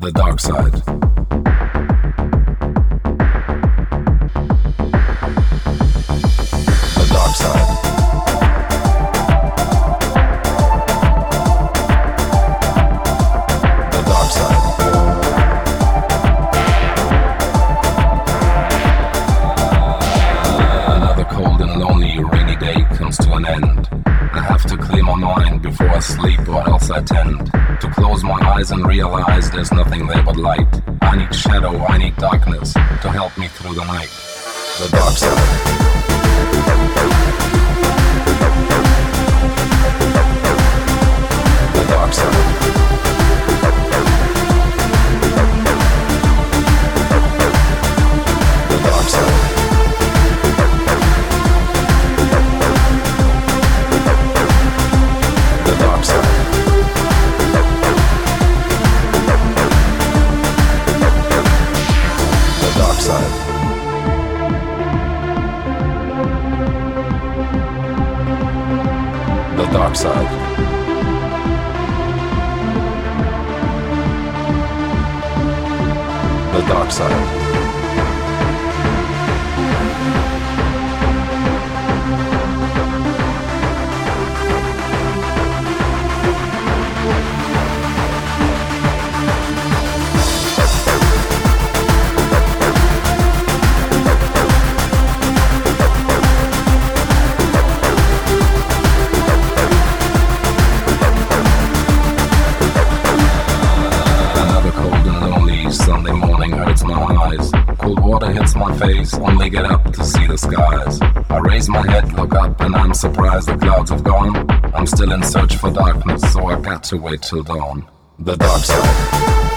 The dark side. The dark side. The dark side. Another cold and lonely rainy day comes to an end. I have to clear my mind before I sleep, or else I tend to close my eyes and realize there's nothing there but light. I need shadow, I need darkness to help me through the night. The dark side. The dark side. My face, only get up to see the skies. I raise my head, look up, and I'm surprised the clouds have gone. I'm still in search for darkness, so I got to wait till dawn. The dark side.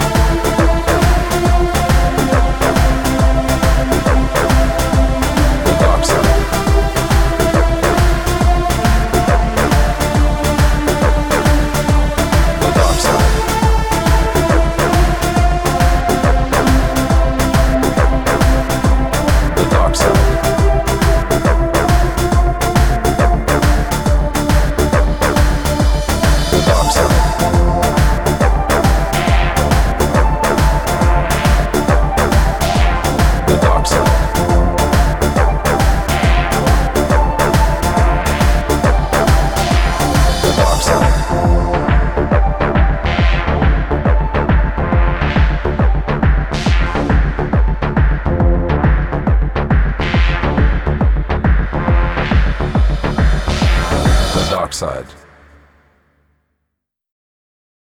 Side.